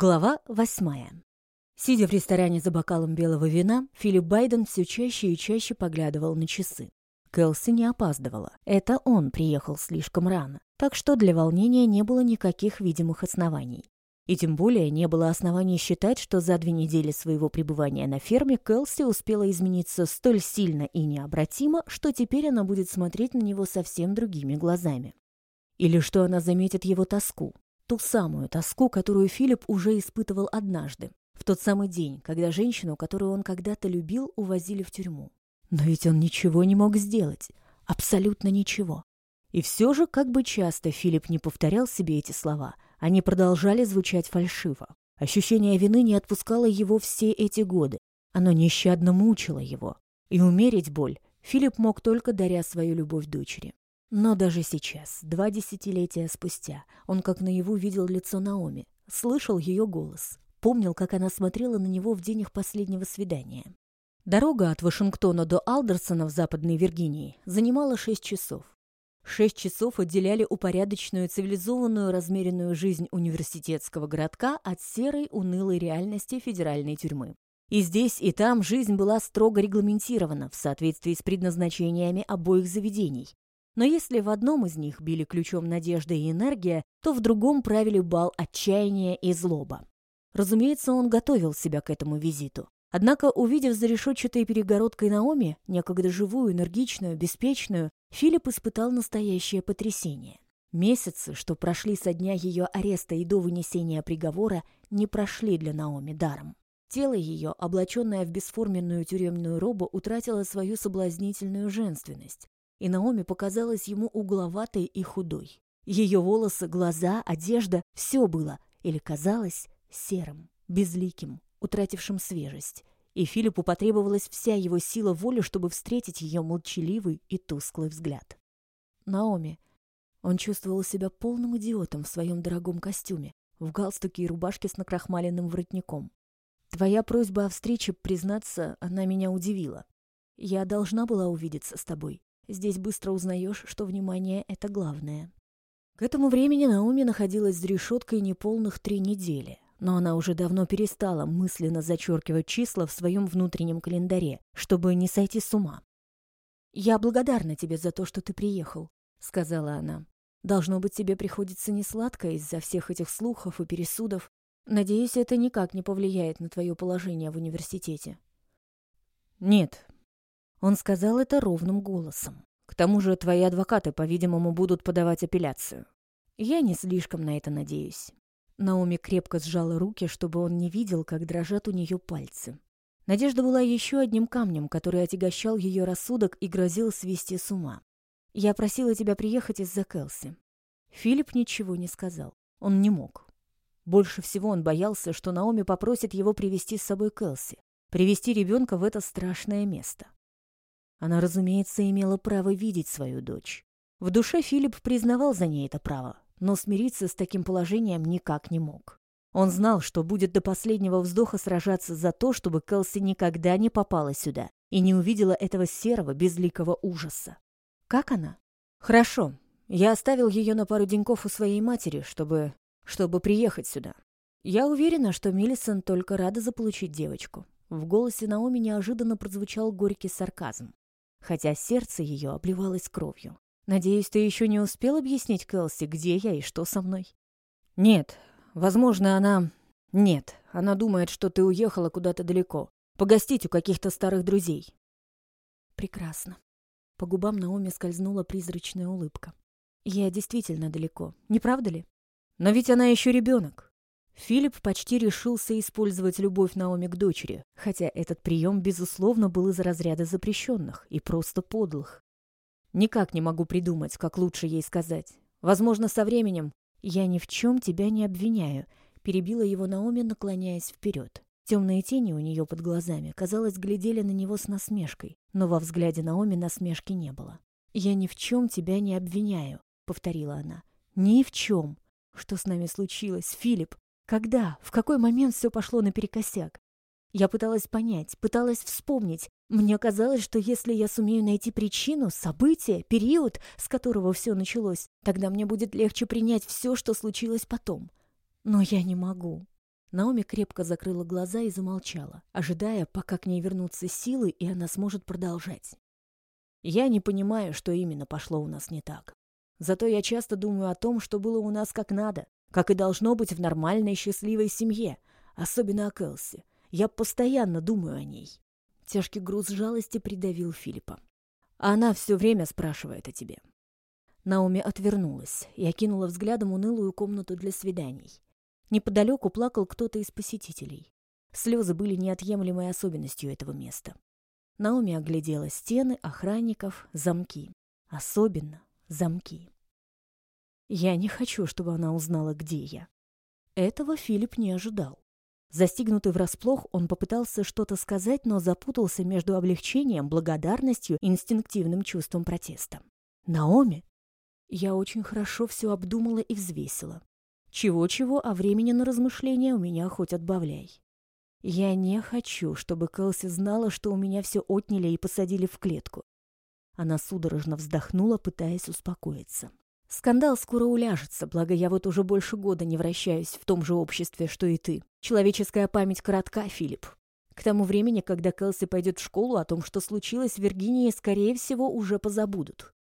Глава восьмая. Сидя в ресторане за бокалом белого вина, Филипп Байден все чаще и чаще поглядывал на часы. Кэлси не опаздывала. Это он приехал слишком рано, так что для волнения не было никаких видимых оснований. И тем более не было оснований считать, что за две недели своего пребывания на ферме Кэлси успела измениться столь сильно и необратимо, что теперь она будет смотреть на него совсем другими глазами. Или что она заметит его тоску, Ту самую тоску, которую Филипп уже испытывал однажды, в тот самый день, когда женщину, которую он когда-то любил, увозили в тюрьму. Но ведь он ничего не мог сделать. Абсолютно ничего. И все же, как бы часто Филипп не повторял себе эти слова, они продолжали звучать фальшиво. Ощущение вины не отпускало его все эти годы. Оно нещадно мучило его. И умерить боль Филипп мог только даря свою любовь дочери. Но даже сейчас, два десятилетия спустя, он как наяву видел лицо Наоми, слышал ее голос, помнил, как она смотрела на него в день их последнего свидания. Дорога от Вашингтона до Алдерсона в Западной Виргинии занимала шесть часов. Шесть часов отделяли упорядоченную, цивилизованную, размеренную жизнь университетского городка от серой, унылой реальности федеральной тюрьмы. И здесь, и там жизнь была строго регламентирована в соответствии с предназначениями обоих заведений, но если в одном из них били ключом надежда и энергия, то в другом правили бал отчаяния и злоба. Разумеется, он готовил себя к этому визиту. Однако, увидев за решетчатой перегородкой Наоми, некогда живую, энергичную, беспечную, Филипп испытал настоящее потрясение. Месяцы, что прошли со дня ее ареста и до вынесения приговора, не прошли для Наоми даром. Тело ее, облаченное в бесформенную тюремную робу, утратило свою соблазнительную женственность и Наоми показалась ему угловатой и худой. Ее волосы, глаза, одежда — все было, или казалось, серым, безликим, утратившим свежесть. И Филиппу потребовалась вся его сила воли, чтобы встретить ее молчаливый и тусклый взгляд. Наоми. Он чувствовал себя полным идиотом в своем дорогом костюме, в галстуке и рубашке с накрахмаленным воротником. Твоя просьба о встрече, признаться, она меня удивила. Я должна была увидеться с тобой. Здесь быстро узнаешь, что внимание — это главное. К этому времени Науми находилась за решеткой неполных три недели, но она уже давно перестала мысленно зачеркивать числа в своем внутреннем календаре, чтобы не сойти с ума. «Я благодарна тебе за то, что ты приехал», — сказала она. «Должно быть, тебе приходится несладко из-за всех этих слухов и пересудов. Надеюсь, это никак не повлияет на твое положение в университете». «Нет, он сказал это ровным голосом. К тому же твои адвокаты, по-видимому, будут подавать апелляцию. Я не слишком на это надеюсь. Наоми крепко сжала руки, чтобы он не видел, как дрожат у нее пальцы. Надежда была еще одним камнем, который отягощал ее рассудок и грозил свести с ума. «Я просила тебя приехать из-за Келси». Филипп ничего не сказал. Он не мог. Больше всего он боялся, что Наоми попросит его привести с собой Келси, привести ребенка в это страшное место. Она, разумеется, имела право видеть свою дочь. В душе Филипп признавал за ней это право, но смириться с таким положением никак не мог. Он знал, что будет до последнего вздоха сражаться за то, чтобы Келси никогда не попала сюда и не увидела этого серого, безликого ужаса. Как она? Хорошо. Я оставил ее на пару деньков у своей матери, чтобы... чтобы приехать сюда. Я уверена, что Миллисон только рада заполучить девочку. В голосе Наоми неожиданно прозвучал горький сарказм хотя сердце ее обливалось кровью. «Надеюсь, ты еще не успел объяснить Кэлси, где я и что со мной?» «Нет. Возможно, она...» «Нет. Она думает, что ты уехала куда-то далеко. Погостить у каких-то старых друзей». «Прекрасно». По губам Наоми скользнула призрачная улыбка. «Я действительно далеко, не правда ли?» «Но ведь она еще ребенок. Филипп почти решился использовать любовь Наоми к дочери, хотя этот прием, безусловно, был из разряда запрещенных и просто подлых. Никак не могу придумать, как лучше ей сказать. Возможно, со временем «Я ни в чем тебя не обвиняю», — перебила его Наоми, наклоняясь вперед. Темные тени у нее под глазами, казалось, глядели на него с насмешкой, но во взгляде Наоми насмешки не было. «Я ни в чем тебя не обвиняю», — повторила она. «Ни в чем. Что с нами случилось, Филипп? Когда? В какой момент все пошло наперекосяк? Я пыталась понять, пыталась вспомнить. Мне казалось, что если я сумею найти причину, событие, период, с которого все началось, тогда мне будет легче принять все, что случилось потом. Но я не могу. Наоми крепко закрыла глаза и замолчала, ожидая, пока к ней вернутся силы, и она сможет продолжать. Я не понимаю, что именно пошло у нас не так. Зато я часто думаю о том, что было у нас как надо, как и должно быть в нормальной счастливой семье, особенно о Кэлси. Я постоянно думаю о ней. Тяжкий груз жалости придавил Филиппа. Она все время спрашивает о тебе. Наоми отвернулась и окинула взглядом унылую комнату для свиданий. Неподалеку плакал кто-то из посетителей. Слезы были неотъемлемой особенностью этого места. Наоми оглядела стены, охранников, замки. Особенно замки. Я не хочу, чтобы она узнала, где я. Этого Филипп не ожидал. Застигнутый врасплох, он попытался что-то сказать, но запутался между облегчением, благодарностью и инстинктивным чувством протеста. «Наоми?» Я очень хорошо все обдумала и взвесила. Чего-чего, а времени на размышления у меня хоть отбавляй. Я не хочу, чтобы Кэлси знала, что у меня все отняли и посадили в клетку. Она судорожно вздохнула, пытаясь успокоиться. Скандал скоро уляжется, благо я вот уже больше года не вращаюсь в том же обществе, что и ты. Человеческая память коротка, Филипп. К тому времени, когда Кэлси пойдет в школу, о том, что случилось в Виргинии, скорее всего, уже позабудут.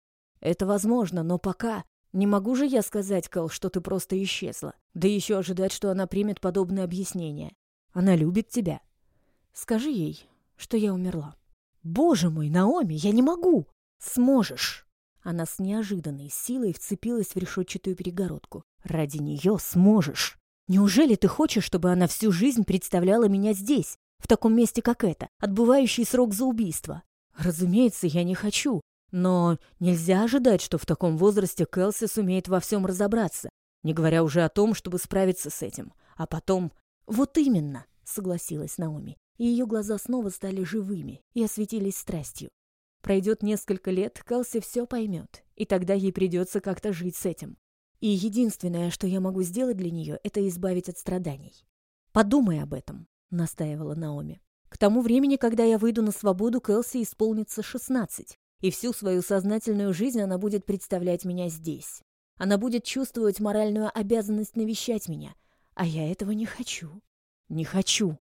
Это возможно, но пока не могу же я сказать, Кэл, что ты просто исчезла. Да еще ожидать, что она примет подобное объяснение. Она любит тебя. Скажи ей, что я умерла. Боже мой, Наоми, я не могу. Сможешь. Она с неожиданной силой вцепилась в решетчатую перегородку. Ради нее сможешь. Неужели ты хочешь, чтобы она всю жизнь представляла меня здесь, в таком месте, как это, отбывающий срок за убийство? Разумеется, я не хочу, но нельзя ожидать, что в таком возрасте Кэлси сумеет во всем разобраться, не говоря уже о том, чтобы справиться с этим. А потом... Вот именно, согласилась Наоми, и ее глаза снова стали живыми и осветились страстью. Пройдет несколько лет, Кэлси все поймет, и тогда ей придется как-то жить с этим. И единственное, что я могу сделать для нее, это избавить от страданий. «Подумай об этом», — настаивала Наоми. «К тому времени, когда я выйду на свободу, Кэлси исполнится шестнадцать и всю свою сознательную жизнь она будет представлять меня здесь. Она будет чувствовать моральную обязанность навещать меня, а я этого не хочу. Не хочу.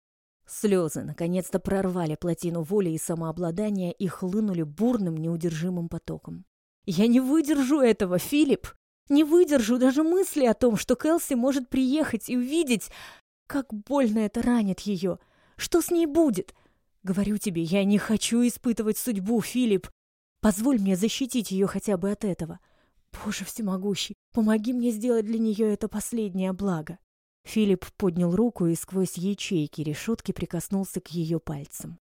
Слезы наконец-то прорвали плотину воли и самообладания и хлынули бурным, неудержимым потоком. «Я не выдержу этого, Филипп! Не выдержу даже мысли о том, что Кэлси может приехать и увидеть, как больно это ранит ее. Что с ней будет? Говорю тебе, я не хочу испытывать судьбу, Филипп. Позволь мне защитить ее хотя бы от этого. Боже всемогущий, помоги мне сделать для нее это последнее благо. Филипп поднял руку и сквозь ячейки решетки прикоснулся к ее пальцам.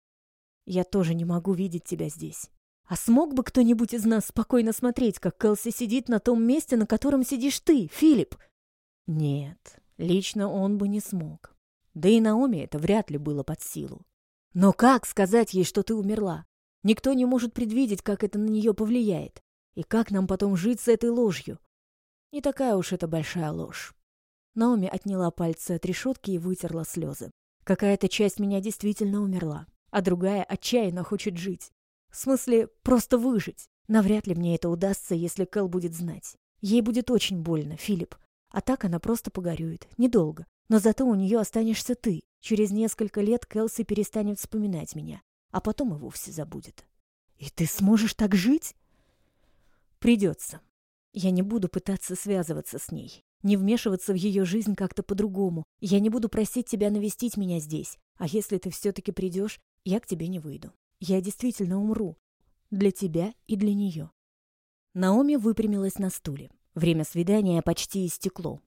Я тоже не могу видеть тебя здесь. А смог бы кто-нибудь из нас спокойно смотреть, как Кэлси сидит на том месте, на котором сидишь ты, Филипп? Нет, лично он бы не смог. Да и Наоми это вряд ли было под силу. Но как сказать ей, что ты умерла? Никто не может предвидеть, как это на нее повлияет. И как нам потом жить с этой ложью? Не такая уж это большая ложь. Наоми отняла пальцы от решетки и вытерла слезы. Какая-то часть меня действительно умерла, а другая отчаянно хочет жить. В смысле, просто выжить. Навряд ли мне это удастся, если Кэл будет знать. Ей будет очень больно, Филипп. А так она просто погорюет. Недолго. Но зато у нее останешься ты. Через несколько лет Кэлси перестанет вспоминать меня а потом и вовсе забудет. И ты сможешь так жить? Придется. Я не буду пытаться связываться с ней, не вмешиваться в ее жизнь как-то по-другому. Я не буду просить тебя навестить меня здесь. А если ты все-таки придешь, я к тебе не выйду. Я действительно умру. Для тебя и для нее. Наоми выпрямилась на стуле. Время свидания почти истекло.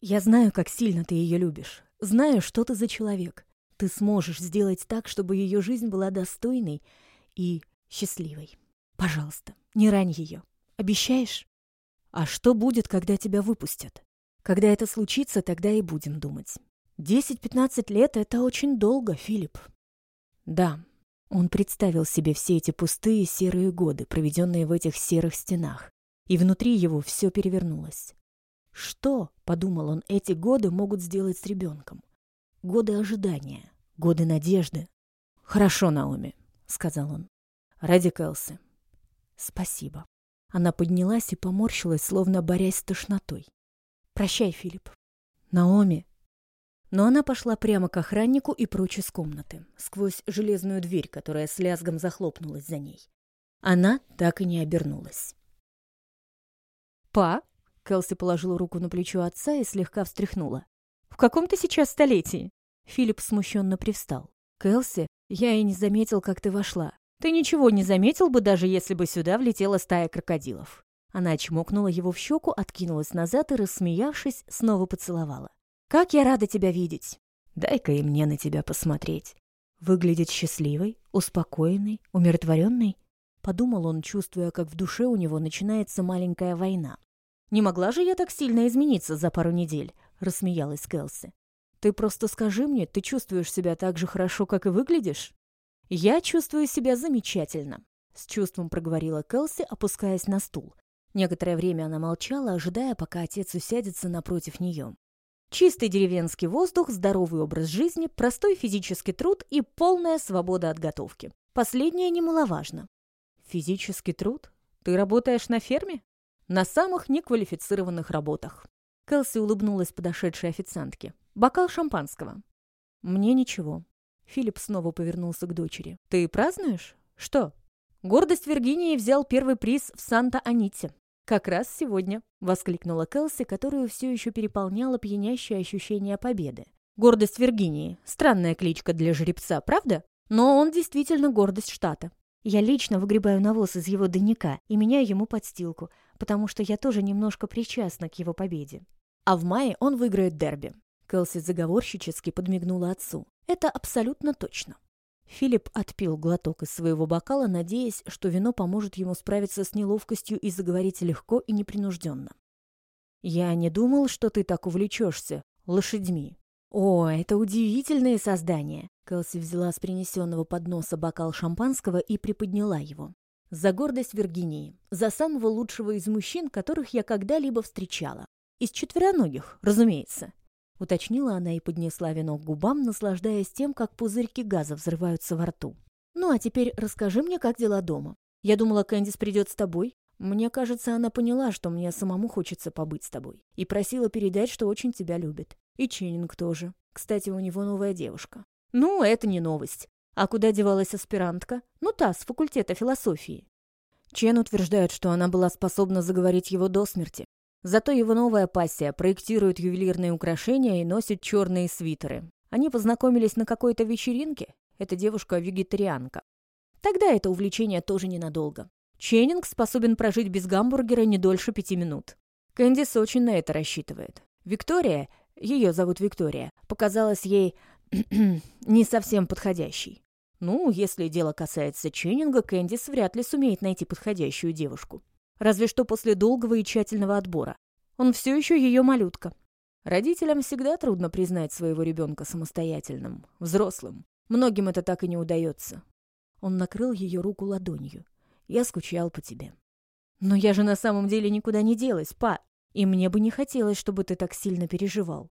Я знаю, как сильно ты ее любишь. Знаю, что ты за человек ты сможешь сделать так, чтобы ее жизнь была достойной и счастливой. Пожалуйста, не рань ее. Обещаешь? А что будет, когда тебя выпустят? Когда это случится, тогда и будем думать. Десять-пятнадцать лет — это очень долго, Филипп. Да, он представил себе все эти пустые серые годы, проведенные в этих серых стенах, и внутри его все перевернулось. Что, подумал он, эти годы могут сделать с ребенком? Годы ожидания, годы надежды. «Хорошо, Наоми», — сказал он. «Ради Кэлси». «Спасибо». Она поднялась и поморщилась, словно борясь с тошнотой. «Прощай, Филипп». «Наоми». Но она пошла прямо к охраннику и прочь из комнаты, сквозь железную дверь, которая с лязгом захлопнулась за ней. Она так и не обернулась. «Па?» — Кэлси положила руку на плечо отца и слегка встряхнула. «В каком ты сейчас столетии?» Филипп смущенно привстал. «Кэлси, я и не заметил, как ты вошла. Ты ничего не заметил бы, даже если бы сюда влетела стая крокодилов». Она чмокнула его в щеку, откинулась назад и, рассмеявшись, снова поцеловала. «Как я рада тебя видеть! Дай-ка и мне на тебя посмотреть. Выглядит счастливой, успокоенной, умиротворенной?» Подумал он, чувствуя, как в душе у него начинается маленькая война. «Не могла же я так сильно измениться за пару недель?» — рассмеялась Кэлси. «Ты просто скажи мне, ты чувствуешь себя так же хорошо, как и выглядишь?» «Я чувствую себя замечательно», — с чувством проговорила Кэлси, опускаясь на стул. Некоторое время она молчала, ожидая, пока отец усядется напротив нее. Чистый деревенский воздух, здоровый образ жизни, простой физический труд и полная свобода от готовки. Последнее немаловажно. Физический труд? Ты работаешь на ферме? На самых неквалифицированных работах. Кэлси улыбнулась подошедшей официантке. Бокал шампанского. Мне ничего. Филипп снова повернулся к дочери. «Ты празднуешь? Что?» «Гордость Виргинии взял первый приз в Санта-Аните. Как раз сегодня», — воскликнула Келси, которую все еще переполняло пьянящее ощущение победы. «Гордость Виргинии. Странная кличка для жеребца, правда? Но он действительно гордость штата. Я лично выгребаю навоз из его дневника и меняю ему подстилку, потому что я тоже немножко причастна к его победе. А в мае он выиграет дерби. Кэлси заговорщически подмигнула отцу. «Это абсолютно точно». Филипп отпил глоток из своего бокала, надеясь, что вино поможет ему справиться с неловкостью и заговорить легко и непринужденно. «Я не думал, что ты так увлечешься лошадьми». «О, это удивительные создания!» Кэлси взяла с принесенного подноса бокал шампанского и приподняла его. «За гордость Виргинии, за самого лучшего из мужчин, которых я когда-либо встречала. Из четвероногих, разумеется уточнила она и поднесла вино к губам, наслаждаясь тем, как пузырьки газа взрываются во рту. «Ну а теперь расскажи мне, как дела дома. Я думала, Кэндис придет с тобой. Мне кажется, она поняла, что мне самому хочется побыть с тобой. И просила передать, что очень тебя любит. И Ченнинг тоже. Кстати, у него новая девушка». «Ну, это не новость. А куда девалась аспирантка? Ну, та, с факультета философии». Чен утверждает, что она была способна заговорить его до смерти. Зато его новая пассия проектирует ювелирные украшения и носит черные свитеры. Они познакомились на какой-то вечеринке. Эта девушка вегетарианка. Тогда это увлечение тоже ненадолго. Ченнинг способен прожить без гамбургера не дольше пяти минут. Кэндис очень на это рассчитывает. Виктория, ее зовут Виктория, показалась ей не совсем подходящей. Ну, если дело касается Ченнинга, Кэндис вряд ли сумеет найти подходящую девушку. Разве что после долгого и тщательного отбора. Он все еще ее малютка. Родителям всегда трудно признать своего ребенка самостоятельным, взрослым. Многим это так и не удается. Он накрыл ее руку ладонью. Я скучал по тебе. Но я же на самом деле никуда не делась, па. И мне бы не хотелось, чтобы ты так сильно переживал.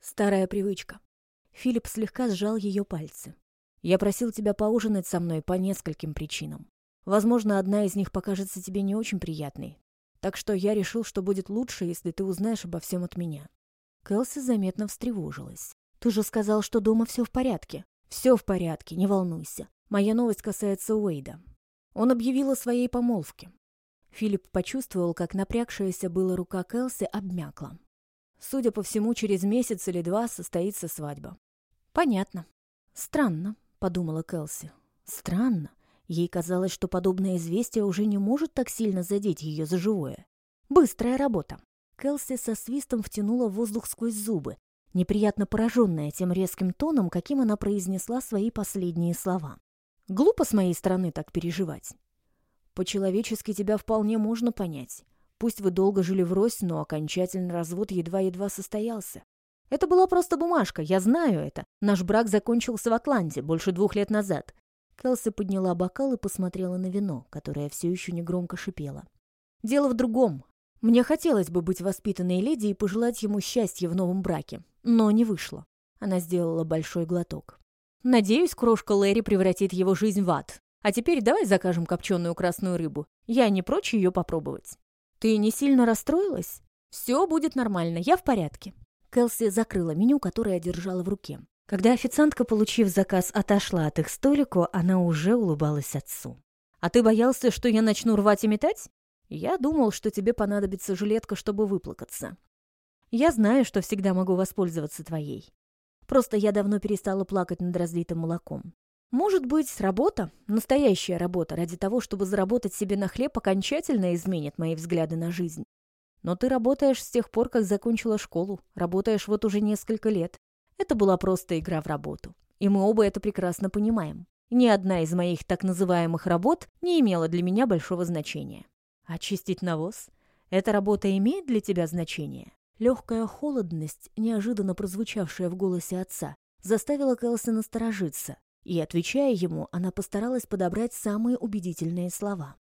Старая привычка. Филипп слегка сжал ее пальцы. Я просил тебя поужинать со мной по нескольким причинам. Возможно, одна из них покажется тебе не очень приятной. Так что я решил, что будет лучше, если ты узнаешь обо всем от меня». Кэлси заметно встревожилась. «Ты же сказал, что дома все в порядке». «Все в порядке, не волнуйся. Моя новость касается Уэйда. Он объявил о своей помолвке». Филипп почувствовал, как напрягшаяся была рука Кэлси обмякла. Судя по всему, через месяц или два состоится свадьба. «Понятно. Странно», — подумала Кэлси. «Странно. Ей казалось, что подобное известие уже не может так сильно задеть ее за живое. Быстрая работа. Келси со свистом втянула воздух сквозь зубы, неприятно пораженная тем резким тоном, каким она произнесла свои последние слова. «Глупо с моей стороны так переживать. По-человечески тебя вполне можно понять. Пусть вы долго жили врозь, но окончательный развод едва-едва состоялся. Это была просто бумажка, я знаю это. Наш брак закончился в Атланте больше двух лет назад. Келси подняла бокал и посмотрела на вино, которое все еще негромко шипело. «Дело в другом. Мне хотелось бы быть воспитанной леди и пожелать ему счастья в новом браке, но не вышло». Она сделала большой глоток. «Надеюсь, крошка Лэри превратит его жизнь в ад. А теперь давай закажем копченую красную рыбу. Я не прочь ее попробовать». «Ты не сильно расстроилась?» «Все будет нормально, я в порядке». Келси закрыла меню, которое держала в руке. Когда официантка, получив заказ, отошла от их столику, она уже улыбалась отцу. «А ты боялся, что я начну рвать и метать? Я думал, что тебе понадобится жилетка, чтобы выплакаться. Я знаю, что всегда могу воспользоваться твоей. Просто я давно перестала плакать над разлитым молоком. Может быть, работа, настоящая работа, ради того, чтобы заработать себе на хлеб, окончательно изменит мои взгляды на жизнь. Но ты работаешь с тех пор, как закончила школу, работаешь вот уже несколько лет. Это была просто игра в работу. И мы оба это прекрасно понимаем. Ни одна из моих так называемых работ не имела для меня большого значения. Очистить навоз? Эта работа имеет для тебя значение? Легкая холодность, неожиданно прозвучавшая в голосе отца, заставила Кэлси насторожиться, и, отвечая ему, она постаралась подобрать самые убедительные слова.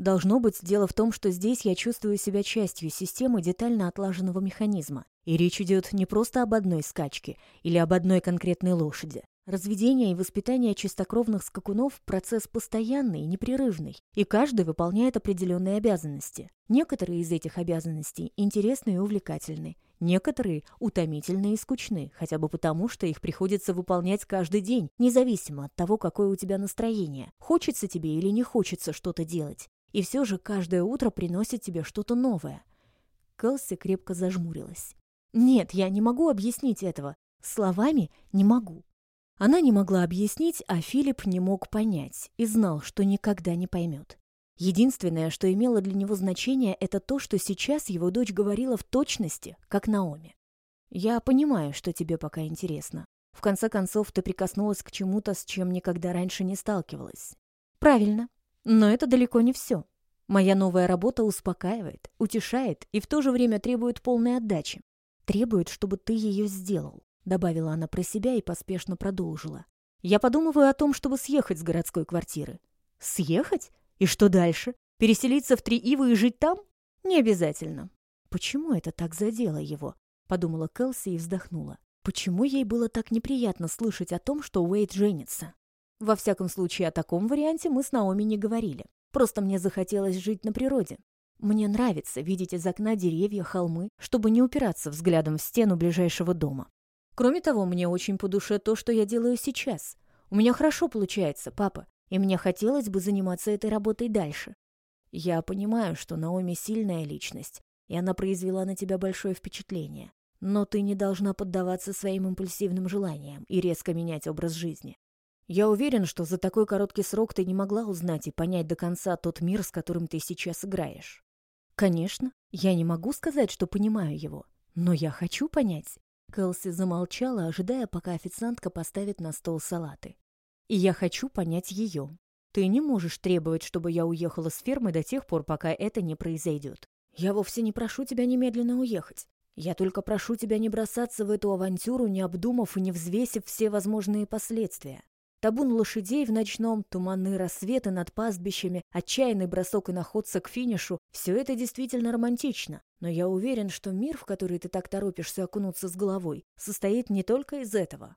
Должно быть, дело в том, что здесь я чувствую себя частью системы детально отлаженного механизма, и речь идет не просто об одной скачке или об одной конкретной лошади. Разведение и воспитание чистокровных скакунов – процесс постоянный и непрерывный, и каждый выполняет определенные обязанности. Некоторые из этих обязанностей интересны и увлекательны, некоторые утомительны и скучны, хотя бы потому, что их приходится выполнять каждый день, независимо от того, какое у тебя настроение, хочется тебе или не хочется что-то делать. И все же каждое утро приносит тебе что-то новое. Кэлси крепко зажмурилась. «Нет, я не могу объяснить этого. Словами не могу». Она не могла объяснить, а Филипп не мог понять и знал, что никогда не поймет. Единственное, что имело для него значение, это то, что сейчас его дочь говорила в точности, как Наоми. «Я понимаю, что тебе пока интересно. В конце концов, ты прикоснулась к чему-то, с чем никогда раньше не сталкивалась». «Правильно. Но это далеко не все. Моя новая работа успокаивает, утешает и в то же время требует полной отдачи. Требует, чтобы ты ее сделал добавила она про себя и поспешно продолжила. Я подумываю о том, чтобы съехать с городской квартиры. Съехать? И что дальше? Переселиться в Триивы и жить там? Не обязательно. Почему это так задело его? Подумала Кэлси и вздохнула. Почему ей было так неприятно слышать о том, что Уэйд женится? Во всяком случае, о таком варианте мы с Наоми не говорили. Просто мне захотелось жить на природе. Мне нравится видеть из окна деревья, холмы, чтобы не упираться взглядом в стену ближайшего дома. Кроме того, мне очень по душе то, что я делаю сейчас. У меня хорошо получается, папа, и мне хотелось бы заниматься этой работой дальше. Я понимаю, что Наоми сильная личность, и она произвела на тебя большое впечатление. Но ты не должна поддаваться своим импульсивным желаниям и резко менять образ жизни. Я уверен, что за такой короткий срок ты не могла узнать и понять до конца тот мир, с которым ты сейчас играешь. Конечно, я не могу сказать, что понимаю его, но я хочу понять. Кэлси замолчала, ожидая, пока официантка поставит на стол салаты. «И я хочу понять ее. Ты не можешь требовать, чтобы я уехала с фермы до тех пор, пока это не произойдет. Я вовсе не прошу тебя немедленно уехать. Я только прошу тебя не бросаться в эту авантюру, не обдумав и не взвесив все возможные последствия. Табун лошадей в ночном, туманные рассветы над пастбищами, отчаянный бросок и находца к финишу — все это действительно романтично. Но я уверен, что мир, в который ты так торопишься окунуться с головой, состоит не только из этого.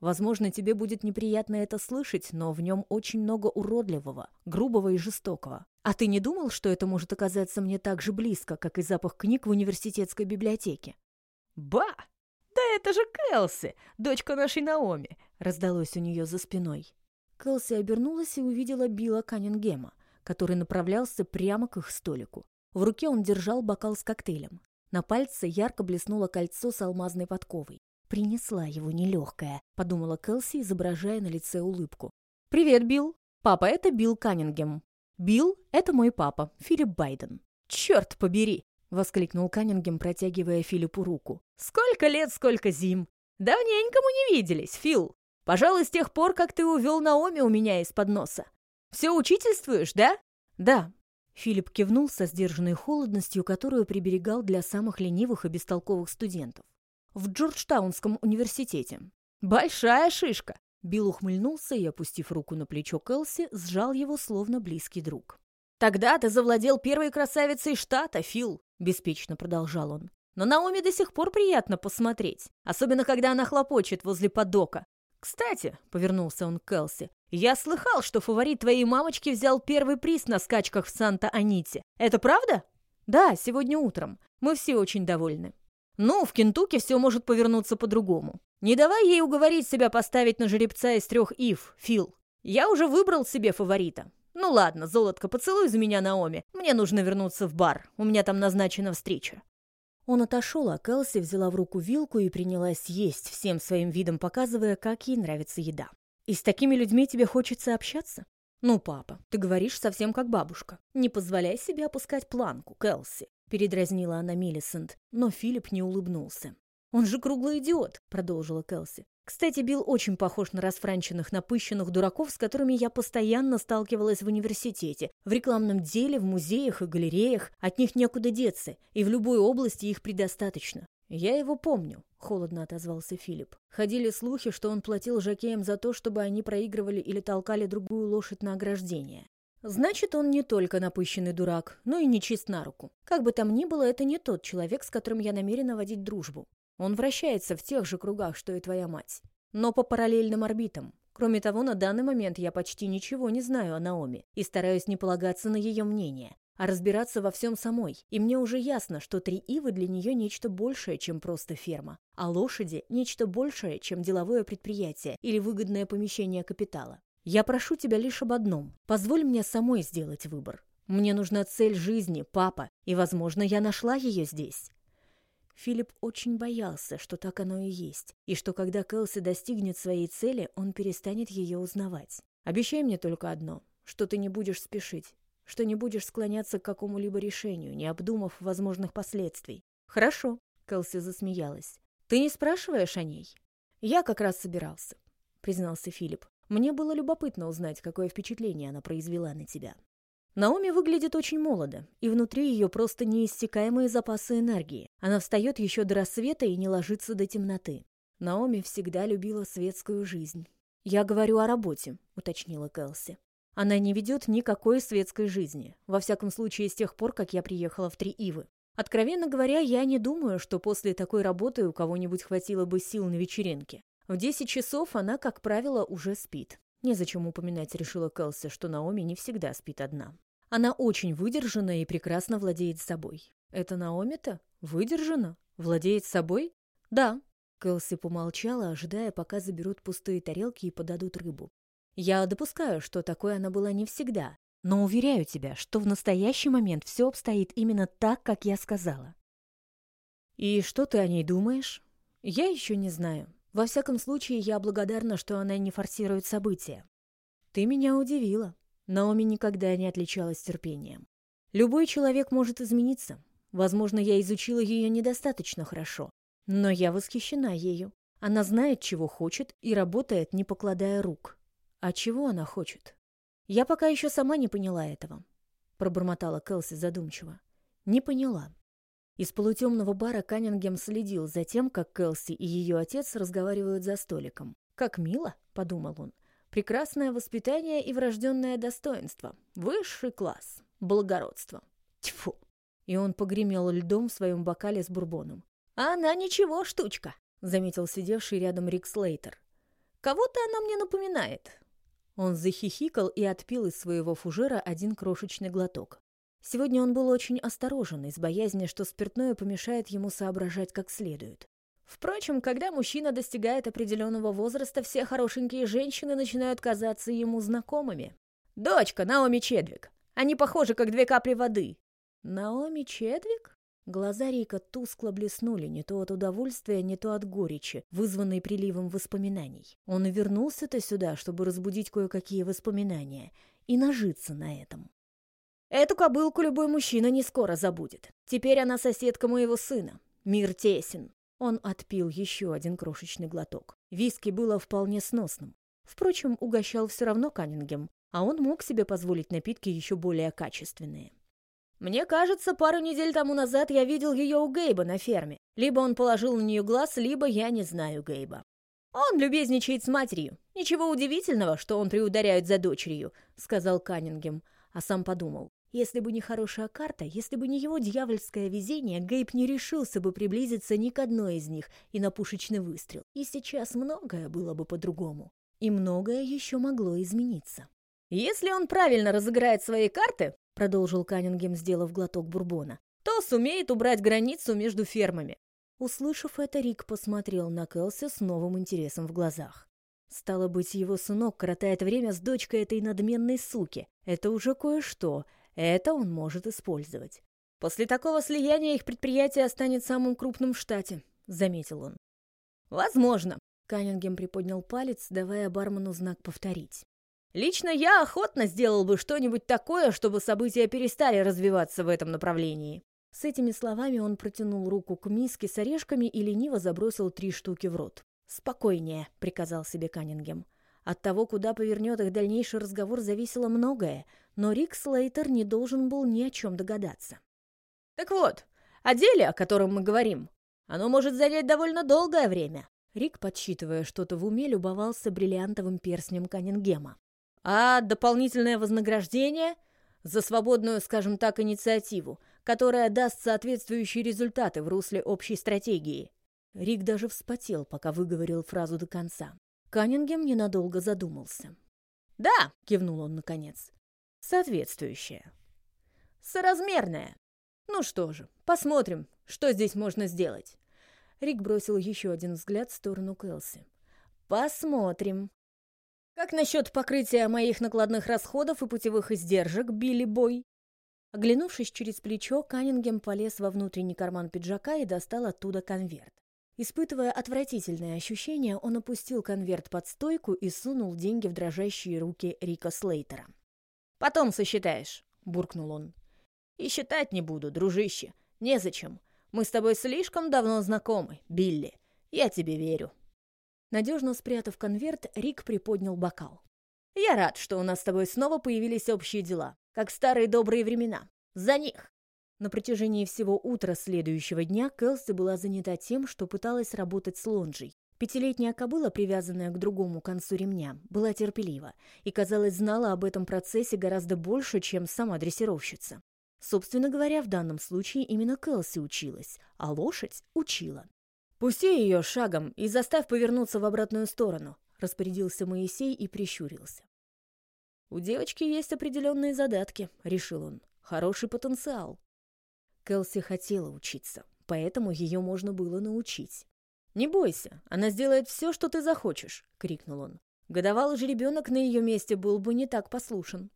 Возможно, тебе будет неприятно это слышать, но в нем очень много уродливого, грубого и жестокого. А ты не думал, что это может оказаться мне так же близко, как и запах книг в университетской библиотеке? Ба! «Да это же Кэлси, дочка нашей Наоми!» — раздалось у нее за спиной. Кэлси обернулась и увидела Билла Каннингема, который направлялся прямо к их столику. В руке он держал бокал с коктейлем. На пальце ярко блеснуло кольцо с алмазной подковой. «Принесла его нелегкая», — подумала Кэлси, изображая на лице улыбку. «Привет, Билл. Папа, это Билл Каннингем. Билл — это мой папа, Филипп Байден». «Черт побери! воскликнул Каннингем, протягивая Филиппу руку. «Сколько лет, сколько зим! Давненько мы не виделись, Фил! Пожалуй, с тех пор, как ты увел Наоми у меня из-под носа. Все учительствуешь, да?» «Да». Филипп кивнул со сдержанной холодностью, которую приберегал для самых ленивых и бестолковых студентов. «В Джорджтаунском университете». «Большая шишка!» Билл ухмыльнулся и, опустив руку на плечо Келси, сжал его словно близкий друг. «Тогда ты завладел первой красавицей штата, Фил!» — беспечно продолжал он. «Но Наоми до сих пор приятно посмотреть, особенно когда она хлопочет возле подока. Кстати, — повернулся он к Келси, — я слыхал, что фаворит твоей мамочки взял первый приз на скачках в Санта-Аните. Это правда?» «Да, сегодня утром. Мы все очень довольны». Ну, в Кентукки все может повернуться по-другому. Не давай ей уговорить себя поставить на жеребца из трех ив, Фил. Я уже выбрал себе фаворита. Ну ладно, золотко, поцелуй за меня Наоми. Мне нужно вернуться в бар. У меня там назначена встреча. Он отошел, а Кэлси взяла в руку вилку и принялась есть, всем своим видом показывая, как ей нравится еда. «И с такими людьми тебе хочется общаться?» «Ну, папа, ты говоришь совсем как бабушка. Не позволяй себе опускать планку, Кэлси», — передразнила она Миллисент, но Филипп не улыбнулся. «Он же круглый идиот», — продолжила Кэлси. Кстати, Билл очень похож на расфранченных, напыщенных дураков, с которыми я постоянно сталкивалась в университете, в рекламном деле, в музеях и галереях. От них некуда деться, и в любой области их предостаточно. «Я его помню», — холодно отозвался Филипп. Ходили слухи, что он платил жакеям за то, чтобы они проигрывали или толкали другую лошадь на ограждение. Значит, он не только напыщенный дурак, но и нечист на руку. Как бы там ни было, это не тот человек, с которым я намерена водить дружбу. Он вращается в тех же кругах, что и твоя мать. Но по параллельным орбитам. Кроме того, на данный момент я почти ничего не знаю о Наоми и стараюсь не полагаться на ее мнение, а разбираться во всем самой. И мне уже ясно, что три ивы для нее нечто большее, чем просто ферма, а лошади – нечто большее, чем деловое предприятие или выгодное помещение капитала. Я прошу тебя лишь об одном. Позволь мне самой сделать выбор. Мне нужна цель жизни, папа, и, возможно, я нашла ее здесь. Филипп очень боялся, что так оно и есть, и что когда Кэлси достигнет своей цели, он перестанет ее узнавать. «Обещай мне только одно, что ты не будешь спешить, что не будешь склоняться к какому-либо решению, не обдумав возможных последствий». «Хорошо», — Кэлси засмеялась. «Ты не спрашиваешь о ней?» «Я как раз собирался», — признался Филипп. «Мне было любопытно узнать, какое впечатление она произвела на тебя». Наоми выглядит очень молодо, и внутри ее просто неиссякаемые запасы энергии. Она встает еще до рассвета и не ложится до темноты. Наоми всегда любила светскую жизнь. «Я говорю о работе», — уточнила Кэлси. «Она не ведет никакой светской жизни, во всяком случае с тех пор, как я приехала в Три Ивы. Откровенно говоря, я не думаю, что после такой работы у кого-нибудь хватило бы сил на вечеринке. В 10 часов она, как правило, уже спит. Незачем упоминать, решила Кэлси, что Наоми не всегда спит одна. Она очень выдержана и прекрасно владеет собой. Это Наоми-то? Выдержана? Владеет собой? Да. Кэлси помолчала, ожидая, пока заберут пустые тарелки и подадут рыбу. Я допускаю, что такой она была не всегда, но уверяю тебя, что в настоящий момент все обстоит именно так, как я сказала. И что ты о ней думаешь? Я еще не знаю. Во всяком случае, я благодарна, что она не форсирует события. Ты меня удивила. Наоми никогда не отличалась терпением. Любой человек может измениться. Возможно, я изучила ее недостаточно хорошо. Но я восхищена ею. Она знает, чего хочет, и работает, не покладая рук. А чего она хочет? Я пока еще сама не поняла этого. Пробормотала Кэлси задумчиво. Не поняла. Из полутемного бара Каннингем следил за тем, как Кэлси и ее отец разговаривают за столиком. «Как мило», — подумал он, Прекрасное воспитание и врожденное достоинство. Высший класс. Благородство. Тьфу. И он погремел льдом в своем бокале с бурбоном. «Она ничего, штучка», — заметил сидевший рядом Рик Слейтер. «Кого-то она мне напоминает». Он захихикал и отпил из своего фужера один крошечный глоток. Сегодня он был очень осторожен, из боязни, что спиртное помешает ему соображать как следует. Впрочем, когда мужчина достигает определенного возраста, все хорошенькие женщины начинают казаться ему знакомыми. «Дочка, Наоми Чедвик. Они похожи, как две капли воды». «Наоми Чедвик?» Глаза Рика тускло блеснули не то от удовольствия, не то от горечи, вызванной приливом воспоминаний. Он вернулся-то сюда, чтобы разбудить кое-какие воспоминания и нажиться на этом. Эту кобылку любой мужчина не скоро забудет. Теперь она соседка моего сына. Мир тесен. Он отпил еще один крошечный глоток. Виски было вполне сносным. Впрочем, угощал все равно Каннингем, а он мог себе позволить напитки еще более качественные. «Мне кажется, пару недель тому назад я видел ее у Гейба на ферме. Либо он положил на нее глаз, либо я не знаю Гейба. Он любезничает с матерью. Ничего удивительного, что он приударяет за дочерью», — сказал Каннингем, а сам подумал. Если бы не хорошая карта, если бы не его дьявольское везение, Гейб не решился бы приблизиться ни к одной из них и на пушечный выстрел. И сейчас многое было бы по-другому. И многое еще могло измениться. «Если он правильно разыграет свои карты», — продолжил Каннингем, сделав глоток бурбона, то сумеет убрать границу между фермами. Услышав это, Рик посмотрел на Кэлси с новым интересом в глазах. Стало быть, его сынок коротает время с дочкой этой надменной суки. Это уже кое-что. Это он может использовать. После такого слияния их предприятие станет самым крупным в штате, заметил он. Возможно. Каннингем приподнял палец, давая бармену знак повторить. Лично я охотно сделал бы что-нибудь такое, чтобы события перестали развиваться в этом направлении. С этими словами он протянул руку к миске с орешками и лениво забросил три штуки в рот. «Спокойнее», — приказал себе Каннингем. От того, куда повернет их дальнейший разговор, зависело многое, но Рик Слейтер не должен был ни о чем догадаться. «Так вот, о деле, о котором мы говорим, оно может занять довольно долгое время». Рик, подсчитывая что-то в уме, любовался бриллиантовым перстнем Каннингема. «А дополнительное вознаграждение за свободную, скажем так, инициативу, которая даст соответствующие результаты в русле общей стратегии». Рик даже вспотел, пока выговорил фразу до конца. Каннингем ненадолго задумался. «Да!» — кивнул он наконец. «Соответствующее. Соразмерное. Ну что же, посмотрим, что здесь можно сделать». Рик бросил еще один взгляд в сторону Кэлси. «Посмотрим». «Как насчет покрытия моих накладных расходов и путевых издержек, Билли Бой?» Оглянувшись через плечо, Каннингем полез во внутренний карман пиджака и достал оттуда конверт. Испытывая отвратительное ощущение, он опустил конверт под стойку и сунул деньги в дрожащие руки Рика Слейтера. «Потом сосчитаешь», — буркнул он. «И считать не буду, дружище. Незачем. Мы с тобой слишком давно знакомы, Билли. Я тебе верю». Надежно спрятав конверт, Рик приподнял бокал. «Я рад, что у нас с тобой снова появились общие дела, как старые добрые времена. За них!» На протяжении всего утра следующего дня Кэлси была занята тем, что пыталась работать с лонжей. Пятилетняя кобыла, привязанная к другому концу ремня, была терпелива и, казалось, знала об этом процессе гораздо больше, чем сама дрессировщица. Собственно говоря, в данном случае именно Кэлси училась, а лошадь учила. «Пусти ее шагом и заставь повернуться в обратную сторону», — распорядился Моисей и прищурился. «У девочки есть определенные задатки», — решил он. «Хороший потенциал. Кэлси хотела учиться, поэтому ее можно было научить. «Не бойся, она сделает все, что ты захочешь», — крикнул он. Годовалый жеребенок на ее месте был бы не так послушен.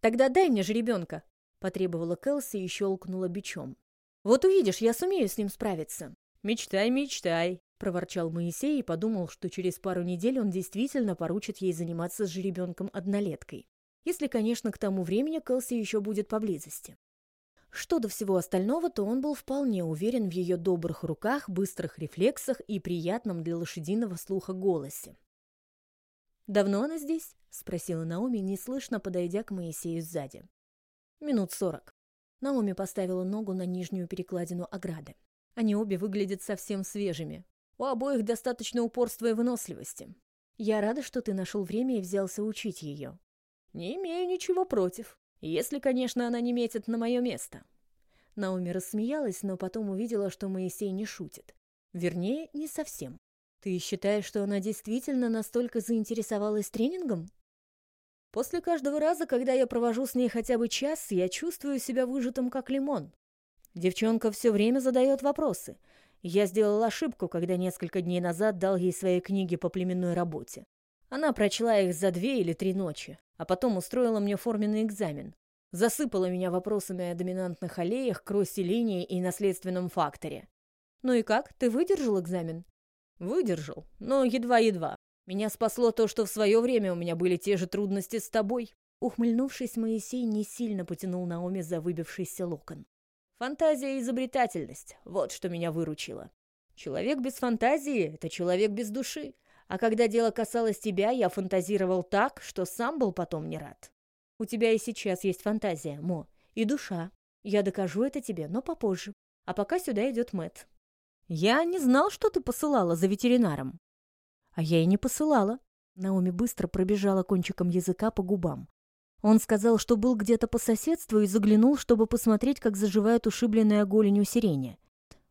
«Тогда дай мне жеребенка», — потребовала Кэлси и щелкнула бичом. «Вот увидишь, я сумею с ним справиться». «Мечтай, мечтай», — проворчал Моисей и подумал, что через пару недель он действительно поручит ей заниматься с жеребенком-однолеткой. Если, конечно, к тому времени Кэлси еще будет поблизости. Что до всего остального, то он был вполне уверен в ее добрых руках, быстрых рефлексах и приятном для лошадиного слуха голосе. «Давно она здесь?» — спросила Наоми, неслышно подойдя к Моисею сзади. «Минут сорок». Наоми поставила ногу на нижнюю перекладину ограды. Они обе выглядят совсем свежими. У обоих достаточно упорства и выносливости. Я рада, что ты нашел время и взялся учить ее. Не имею ничего против. Если, конечно, она не метит на мое место. Наоми рассмеялась, но потом увидела, что Моисей не шутит. Вернее, не совсем. Ты считаешь, что она действительно настолько заинтересовалась тренингом? После каждого раза, когда я провожу с ней хотя бы час, я чувствую себя выжатым как лимон. Девчонка все время задает вопросы. Я сделал ошибку, когда несколько дней назад дал ей свои книги по племенной работе. Она прочла их за две или три ночи, а потом устроила мне форменный экзамен. Засыпала меня вопросами о доминантных аллеях, кроссе-линии и наследственном факторе. «Ну и как, ты выдержал экзамен?» «Выдержал, но едва-едва. Меня спасло то, что в свое время у меня были те же трудности с тобой». Ухмыльнувшись, Моисей не сильно потянул Наоми за выбившийся локон. «Фантазия и изобретательность — вот что меня выручило. Человек без фантазии — это человек без души. А когда дело касалось тебя, я фантазировал так, что сам был потом не рад. У тебя и сейчас есть фантазия, Мо, и душа. Я докажу это тебе, но попозже. А пока сюда идет Мэт. Я не знал, что ты посылала за ветеринаром. А я и не посылала. Наоми быстро пробежала кончиком языка по губам. Он сказал, что был где-то по соседству и заглянул, чтобы посмотреть, как заживает ушибленная голень у сирени.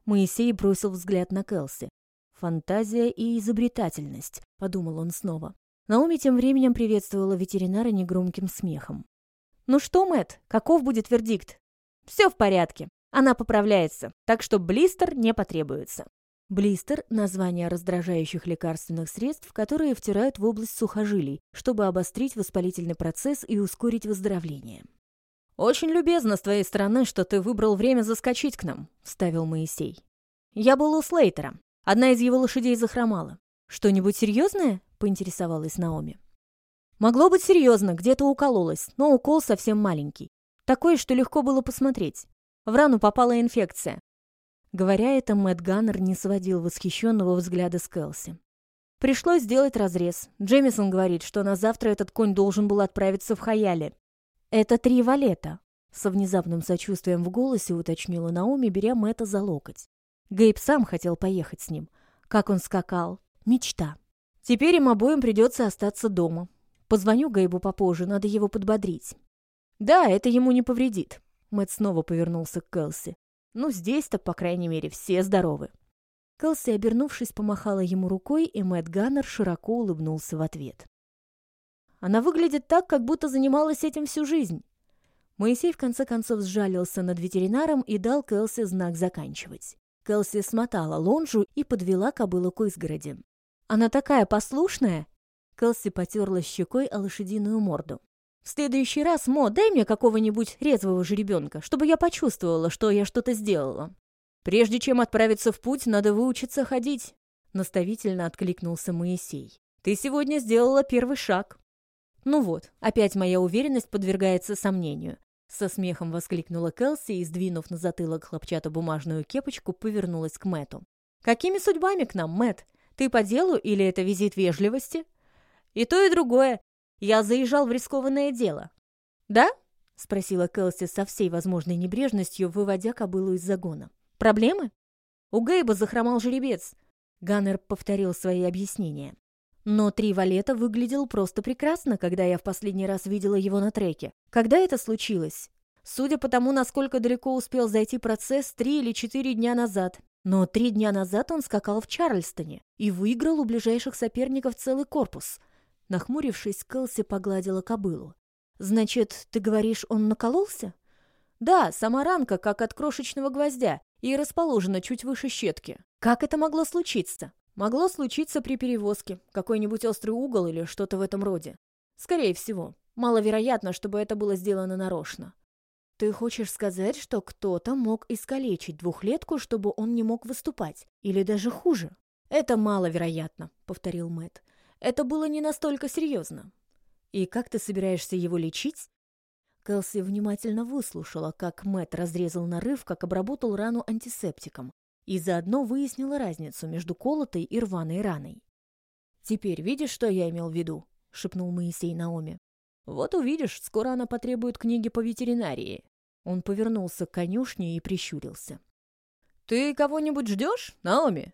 Моисей бросил взгляд на Келси. «Фантазия и изобретательность», — подумал он снова. Наоми тем временем приветствовала ветеринара негромким смехом. «Ну что, Мэт, каков будет вердикт?» «Все в порядке. Она поправляется, так что блистер не потребуется. Блистер – название раздражающих лекарственных средств, которые втирают в область сухожилий, чтобы обострить воспалительный процесс и ускорить выздоровление. «Очень любезно с твоей стороны, что ты выбрал время заскочить к нам», — вставил Моисей. «Я был у Слейтера. Одна из его лошадей захромала. Что-нибудь серьезное?» — поинтересовалась Наоми. «Могло быть серьезно, где-то укололась, но укол совсем маленький. Такой, что легко было посмотреть. В рану попала инфекция. Говоря это, Мэтт Ганнер не сводил восхищенного взгляда с Кэлси. Пришлось сделать разрез. Джемисон говорит, что на завтра этот конь должен был отправиться в Хаяле. «Это три валета», — со внезапным сочувствием в голосе уточнила Наоми, беря Мэтта за локоть. Гейб сам хотел поехать с ним. Как он скакал. Мечта. Теперь им обоим придется остаться дома. Позвоню Гейбу попозже, надо его подбодрить. Да, это ему не повредит. Мэтт снова повернулся к Кэлси. Ну, здесь-то, по крайней мере, все здоровы. Кэлси, обернувшись, помахала ему рукой, и Мэтт Ганнер широко улыбнулся в ответ. Она выглядит так, как будто занималась этим всю жизнь. Моисей в конце концов сжалился над ветеринаром и дал Кэлси знак заканчивать. Кэлси смотала лонжу и подвела кобылу к изгороди. «Она такая послушная!» Кэлси потерла щекой о лошадиную морду. В следующий раз, Мо, дай мне какого-нибудь резвого жеребенка, чтобы я почувствовала, что я что-то сделала. Прежде чем отправиться в путь, надо выучиться ходить. Наставительно откликнулся Моисей. Ты сегодня сделала первый шаг. Ну вот, опять моя уверенность подвергается сомнению. Со смехом воскликнула Келси и, сдвинув на затылок хлопчатобумажную кепочку, повернулась к Мэту. «Какими судьбами к нам, Мэт? Ты по делу или это визит вежливости?» «И то, и другое. Я заезжал в рискованное дело. Да? Спросила Кэлси со всей возможной небрежностью, выводя кобылу из загона. Проблемы? У Гейба захромал жеребец. Ганнер повторил свои объяснения. Но три валета выглядел просто прекрасно, когда я в последний раз видела его на треке. Когда это случилось? Судя по тому, насколько далеко успел зайти процесс, три или четыре дня назад. Но три дня назад он скакал в Чарльстоне и выиграл у ближайших соперников целый корпус — Нахмурившись, Кэлси погладила кобылу. «Значит, ты говоришь, он накололся?» «Да, сама ранка, как от крошечного гвоздя, и расположена чуть выше щетки. Как это могло случиться?» «Могло случиться при перевозке, какой-нибудь острый угол или что-то в этом роде. Скорее всего. Маловероятно, чтобы это было сделано нарочно». «Ты хочешь сказать, что кто-то мог искалечить двухлетку, чтобы он не мог выступать? Или даже хуже?» «Это маловероятно», — повторил Мэтт. Это было не настолько серьезно. И как ты собираешься его лечить? Кэлси внимательно выслушала, как Мэт разрезал нарыв, как обработал рану антисептиком, и заодно выяснила разницу между колотой и рваной раной. «Теперь видишь, что я имел в виду?» — шепнул Моисей Наоми. «Вот увидишь, скоро она потребует книги по ветеринарии». Он повернулся к конюшне и прищурился. «Ты кого-нибудь ждешь, Наоми?»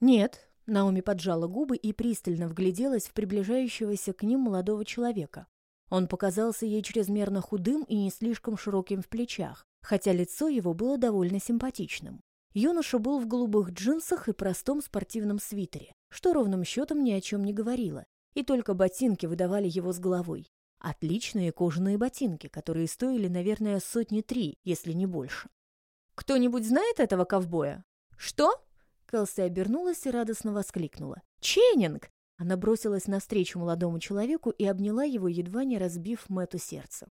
«Нет», Наоми поджала губы и пристально вгляделась в приближающегося к ним молодого человека. Он показался ей чрезмерно худым и не слишком широким в плечах, хотя лицо его было довольно симпатичным. Юноша был в голубых джинсах и простом спортивном свитере, что ровным счетом ни о чем не говорило, и только ботинки выдавали его с головой. Отличные кожаные ботинки, которые стоили, наверное, сотни три, если не больше. «Кто-нибудь знает этого ковбоя?» «Что?» Кэлси обернулась и радостно воскликнула. «Ченнинг!» Она бросилась навстречу молодому человеку и обняла его, едва не разбив Мэтту сердце.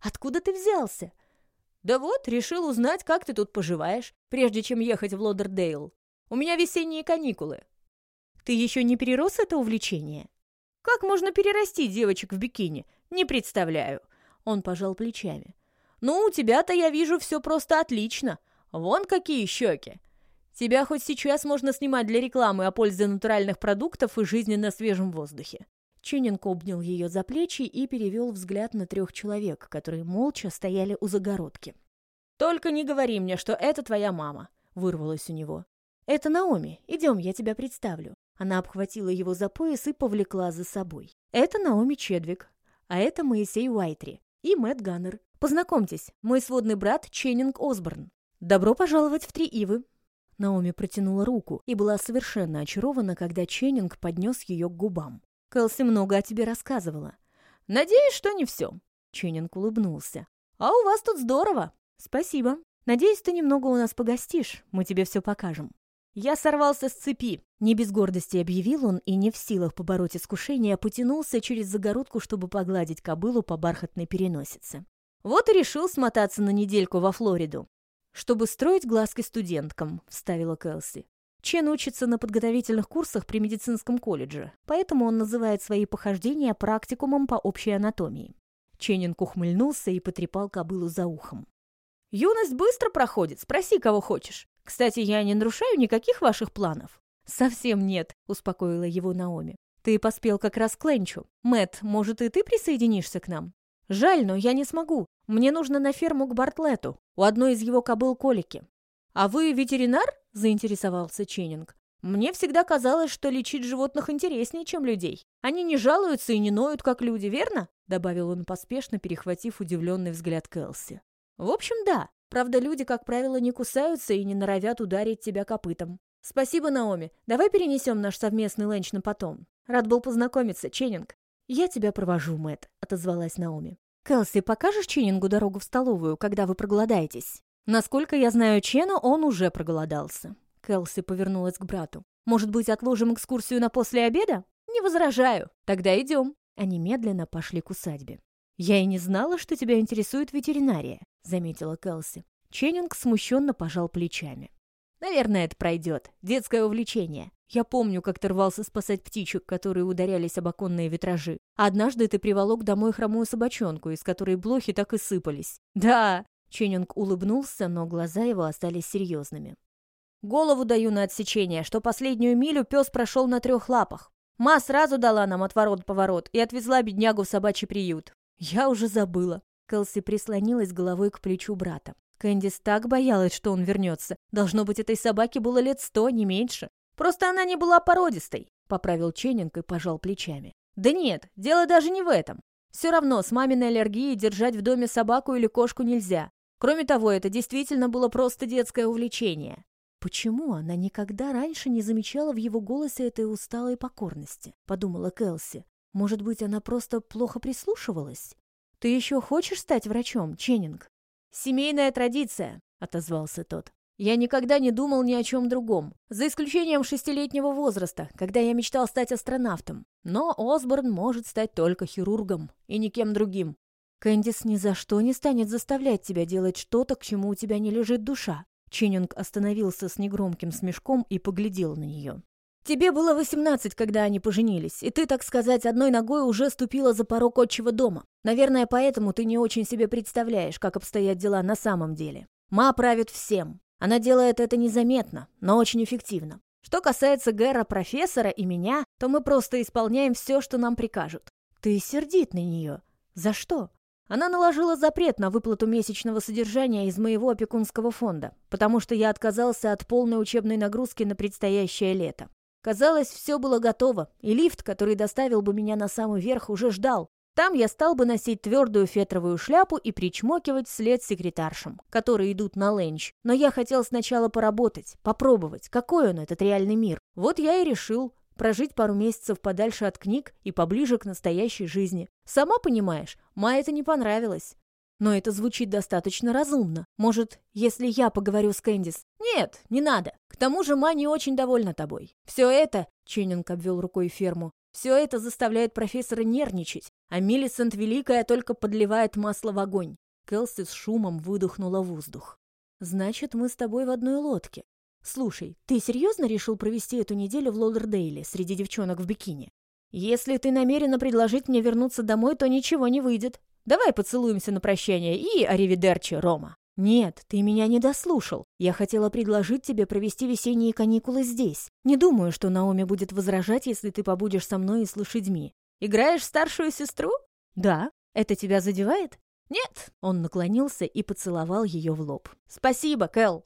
«Откуда ты взялся?» «Да вот, решил узнать, как ты тут поживаешь, прежде чем ехать в Лодердейл. У меня весенние каникулы». «Ты еще не перерос это увлечение?» «Как можно перерасти девочек в бикини? Не представляю». Он пожал плечами. «Ну, у тебя-то, я вижу, все просто отлично. Вон какие щеки. Тебя хоть сейчас можно снимать для рекламы о пользе натуральных продуктов и жизни на свежем воздухе». Чунинг обнял ее за плечи и перевел взгляд на трех человек, которые молча стояли у загородки. «Только не говори мне, что это твоя мама», — вырвалось у него. «Это Наоми. Идем, я тебя представлю». Она обхватила его за пояс и повлекла за собой. «Это Наоми Чедвик, а это Моисей Уайтри и Мэтт Ганнер. Познакомьтесь, мой сводный брат Ченнинг Осборн. Добро пожаловать в Три Ивы». Наоми протянула руку и была совершенно очарована, когда Ченнинг поднес ее к губам. «Кэлси много о тебе рассказывала». «Надеюсь, что не все». Ченнинг улыбнулся. «А у вас тут здорово». «Спасибо». Надеюсь, ты немного у нас погостишь, мы тебе все покажем». Я сорвался с цепи. Не без гордости объявил он и не в силах побороть искушение, потянулся через загородку, чтобы погладить кобылу по бархатной переносице. Вот и решил смотаться на недельку во Флориду. «Чтобы строить глазки студенткам», — вставила Кэлси. Чен учится на подготовительных курсах при медицинском колледже, поэтому он называет свои похождения практикумом по общей анатомии. Ченнинг ухмыльнулся и потрепал кобылу за ухом. «Юность быстро проходит, спроси, кого хочешь. Кстати, я не нарушаю никаких ваших планов». «Совсем нет», — успокоила его Наоми. «Ты поспел как раз к Ленчу. Мэт, может, и ты присоединишься к нам?» «Жаль, но я не смогу. Мне нужно на ферму к Бартлету. У одной из его кобыл колики. «А вы ветеринар?» – заинтересовался Ченнинг. «Мне всегда казалось, что лечить животных интереснее, чем людей. Они не жалуются и не ноют, как люди, верно?» – добавил он поспешно, перехватив удивленный взгляд Кэлси. «В общем, да. Правда, люди, как правило, не кусаются и не норовят ударить тебя копытом. Спасибо, Наоми. Давай перенесем наш совместный ленч на потом. Рад был познакомиться, Ченнинг». «Я тебя провожу, Мэтт», — отозвалась Наоми. «Кэлси, покажешь Ченнингу дорогу в столовую, когда вы проголодаетесь?» Насколько я знаю Чена, он уже проголодался. Кэлси повернулась к брату. «Может быть, отложим экскурсию на после обеда?» «Не возражаю. Тогда идем». Они медленно пошли к усадьбе. «Я и не знала, что тебя интересует ветеринария», — заметила Кэлси. Ченнинг смущенно пожал плечами. «Наверное, это пройдет. Детское увлечение. Я помню, как ты рвался спасать птичек, которые ударялись об оконные витражи. Однажды ты приволок домой хромую собачонку, из которой блохи так и сыпались. Да, Ченнинг улыбнулся, но глаза его остались серьезными. «Голову даю на отсечение, что последнюю милю пес прошел на трех лапах. Ма сразу дала нам отворот-поворот и отвезла беднягу в собачий приют. Я уже забыла». Кэлси прислонилась головой к плечу брата. Кэндис так боялась, что он вернется. Должно быть, этой собаке было лет сто, не меньше. Просто она не была породистой, поправил Ченнинг и пожал плечами. Да нет, дело даже не в этом. Все равно с маминой аллергией держать в доме собаку или кошку нельзя. Кроме того, это действительно было просто детское увлечение. «Почему она никогда раньше не замечала в его голосе этой усталой покорности?» — подумала Кэлси. «Может быть, она просто плохо прислушивалась? Ты еще хочешь стать врачом, Ченнинг?» «Семейная традиция», — отозвался тот. «Я никогда не думал ни о чем другом, за исключением шестилетнего возраста, когда я мечтал стать астронавтом. Но Осборн может стать только хирургом и никем другим. Кэндис ни за что не станет заставлять тебя делать что-то, к чему у тебя не лежит душа. Ченнинг остановился с негромким смешком и поглядел на нее. «Тебе было восемнадцать, когда они поженились, и ты, так сказать, одной ногой уже ступила за порог отчего дома. Наверное, поэтому ты не очень себе представляешь, как обстоят дела на самом деле. Ма правит всем. Она делает это незаметно, но очень эффективно. Что касается Гэра, профессора и меня, то мы просто исполняем все, что нам прикажут». «Ты сердит на нее. За что?» Она наложила запрет на выплату месячного содержания из моего опекунского фонда, потому что я отказался от полной учебной нагрузки на предстоящее лето. Казалось, все было готово, и лифт, который доставил бы меня на самый верх, уже ждал. Там я стал бы носить твердую фетровую шляпу и причмокивать вслед секретаршам, которые идут на ленч. Но я хотел сначала поработать, попробовать, какой он этот реальный мир. Вот я и решил, прожить пару месяцев подальше от книг и поближе к настоящей жизни. Сама понимаешь, Ма это не понравилось. Но это звучит достаточно разумно. Может, если я поговорю с Кэндис? Нет, не надо. К тому же Ма не очень довольна тобой. Все это, Ченнинг обвел рукой ферму, все это заставляет профессора нервничать, а Миллисент Великая только подливает масло в огонь. Келси с шумом выдохнула воздух. «Значит, мы с тобой в одной лодке. «Слушай, ты серьезно решил провести эту неделю в Лолдердейле среди девчонок в бикини? Если ты намерена предложить мне вернуться домой, то ничего не выйдет. Давай поцелуемся на прощание и аривидерчи, Рома». «Нет, ты меня не дослушал. Я хотела предложить тебе провести весенние каникулы здесь. Не думаю, что Наоми будет возражать, если ты побудешь со мной и с лошадьми. Играешь старшую сестру?» «Да. Это тебя задевает?» «Нет». Он наклонился и поцеловал ее в лоб. «Спасибо, Кэл.